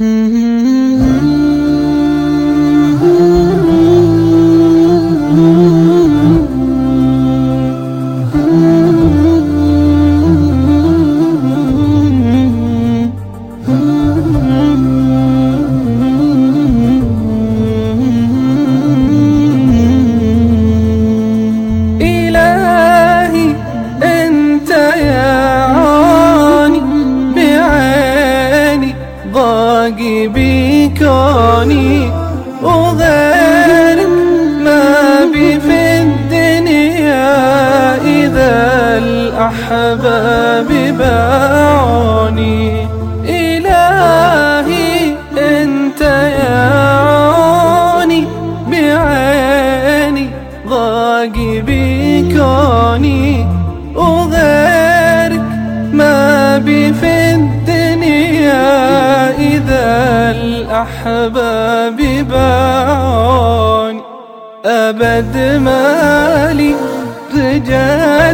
إلهي ضاقي بكوني وغيرك ما بي في الدنيا إذا الأحباب باعوني إلهي أنت يا عاني بعيني ضاقي بكوني وغيرك الأحباب باعوني أبد مالي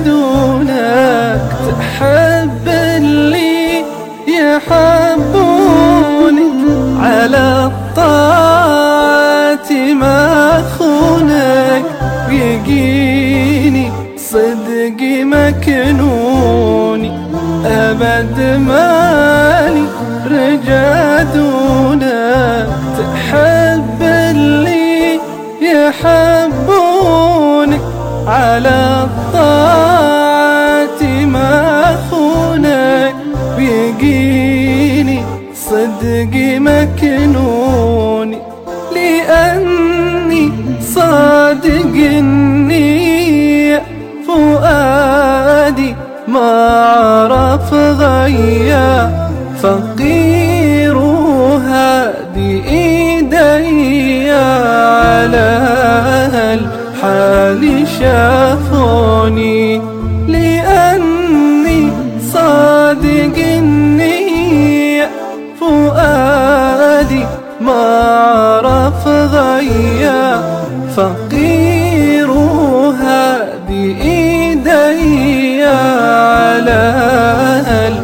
دونك تحب اللي يحبوني على الطاعة ما خونك يقيني صدق مكنوني أبد مالي رجا دونك يحبونك على الطاعة ما خونك بيقيني صدق مكنوني لأني صادق النية. فؤادي ما عرف غيا فقير. شافوني لأني صادق النية فؤادي ما عرف غيا فقير هادي إيدي على شافوني